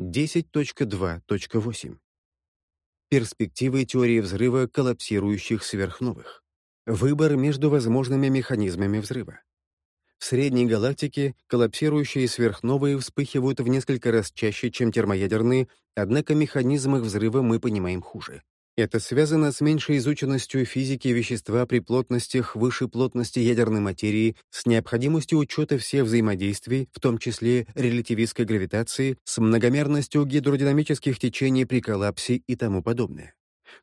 10.2.8. Перспективы теории взрыва коллапсирующих сверхновых. Выбор между возможными механизмами взрыва. В средней галактике коллапсирующие сверхновые вспыхивают в несколько раз чаще, чем термоядерные, однако механизм их взрыва мы понимаем хуже. Это связано с меньшей изученностью физики вещества при плотностях выше плотности ядерной материи, с необходимостью учета всех взаимодействий, в том числе релятивистской гравитации, с многомерностью гидродинамических течений при коллапсе и тому подобное.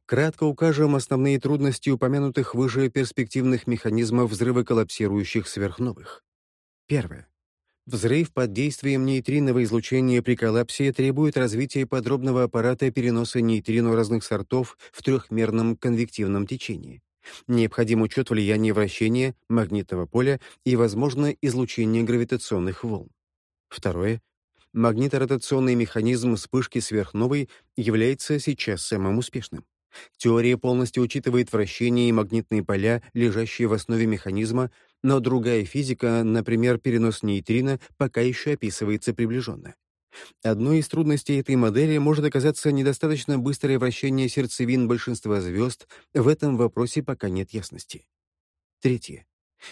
Кратко укажем основные трудности упомянутых выше перспективных механизмов взрыва коллапсирующих сверхновых. Первое. Взрыв под действием нейтринового излучения при коллапсе требует развития подробного аппарата переноса нейтрино разных сортов в трехмерном конвективном течении. Необходим учет влияния вращения, магнитного поля и, возможно, излучения гравитационных волн. Второе. Магниторотационный механизм вспышки сверхновой является сейчас самым успешным. Теория полностью учитывает вращение и магнитные поля, лежащие в основе механизма, но другая физика, например, перенос нейтрино, пока еще описывается приближенно. Одной из трудностей этой модели может оказаться недостаточно быстрое вращение сердцевин большинства звезд, в этом вопросе пока нет ясности. Третье.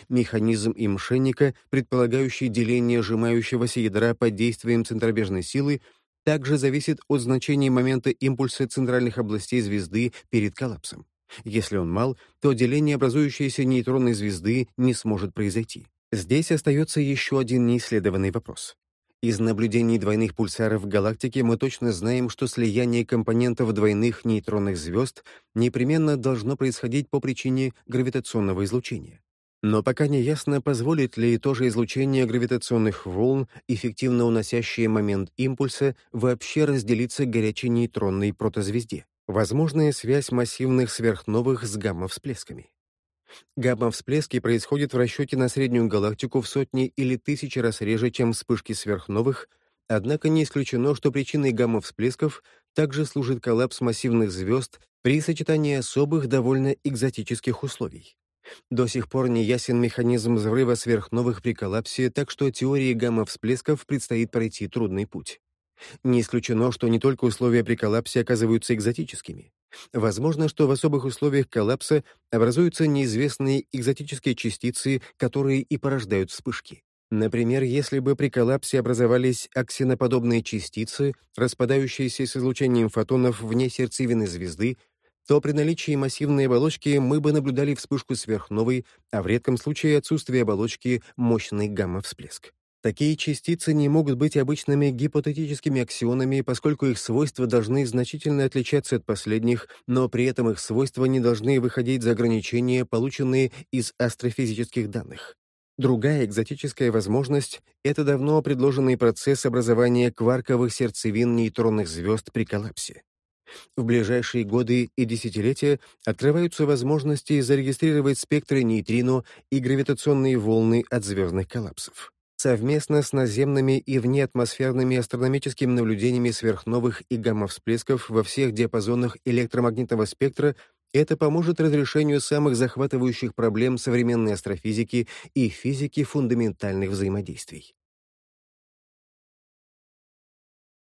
Механизм имшенника, предполагающий деление сжимающегося ядра под действием центробежной силы, также зависит от значения момента импульса центральных областей звезды перед коллапсом. Если он мал, то деление образующейся нейтронной звезды не сможет произойти. Здесь остается еще один неисследованный вопрос. Из наблюдений двойных пульсаров в галактике мы точно знаем, что слияние компонентов двойных нейтронных звезд непременно должно происходить по причине гравитационного излучения. Но пока не ясно, позволит ли то же излучение гравитационных волн, эффективно уносящее момент импульса, вообще разделиться горячей нейтронной протозвезде. Возможная связь массивных сверхновых с гамма-всплесками. Гамма-всплески происходят в расчете на среднюю галактику в сотни или тысячи раз реже, чем вспышки сверхновых, однако не исключено, что причиной гамма-всплесков также служит коллапс массивных звезд при сочетании особых, довольно экзотических условий. До сих пор не ясен механизм взрыва сверхновых при коллапсе, так что теории гамма-всплесков предстоит пройти трудный путь. Не исключено, что не только условия при коллапсе оказываются экзотическими. Возможно, что в особых условиях коллапса образуются неизвестные экзотические частицы, которые и порождают вспышки. Например, если бы при коллапсе образовались аксиноподобные частицы, распадающиеся с излучением фотонов вне сердцевины звезды, то при наличии массивной оболочки мы бы наблюдали вспышку сверхновой, а в редком случае отсутствие оболочки — мощный гамма-всплеск. Такие частицы не могут быть обычными гипотетическими аксионами, поскольку их свойства должны значительно отличаться от последних, но при этом их свойства не должны выходить за ограничения, полученные из астрофизических данных. Другая экзотическая возможность — это давно предложенный процесс образования кварковых сердцевин нейтронных звезд при коллапсе. В ближайшие годы и десятилетия открываются возможности зарегистрировать спектры нейтрино и гравитационные волны от звездных коллапсов. Совместно с наземными и внеатмосферными астрономическими наблюдениями сверхновых и гамма-всплесков во всех диапазонах электромагнитного спектра это поможет разрешению самых захватывающих проблем современной астрофизики и физики фундаментальных взаимодействий.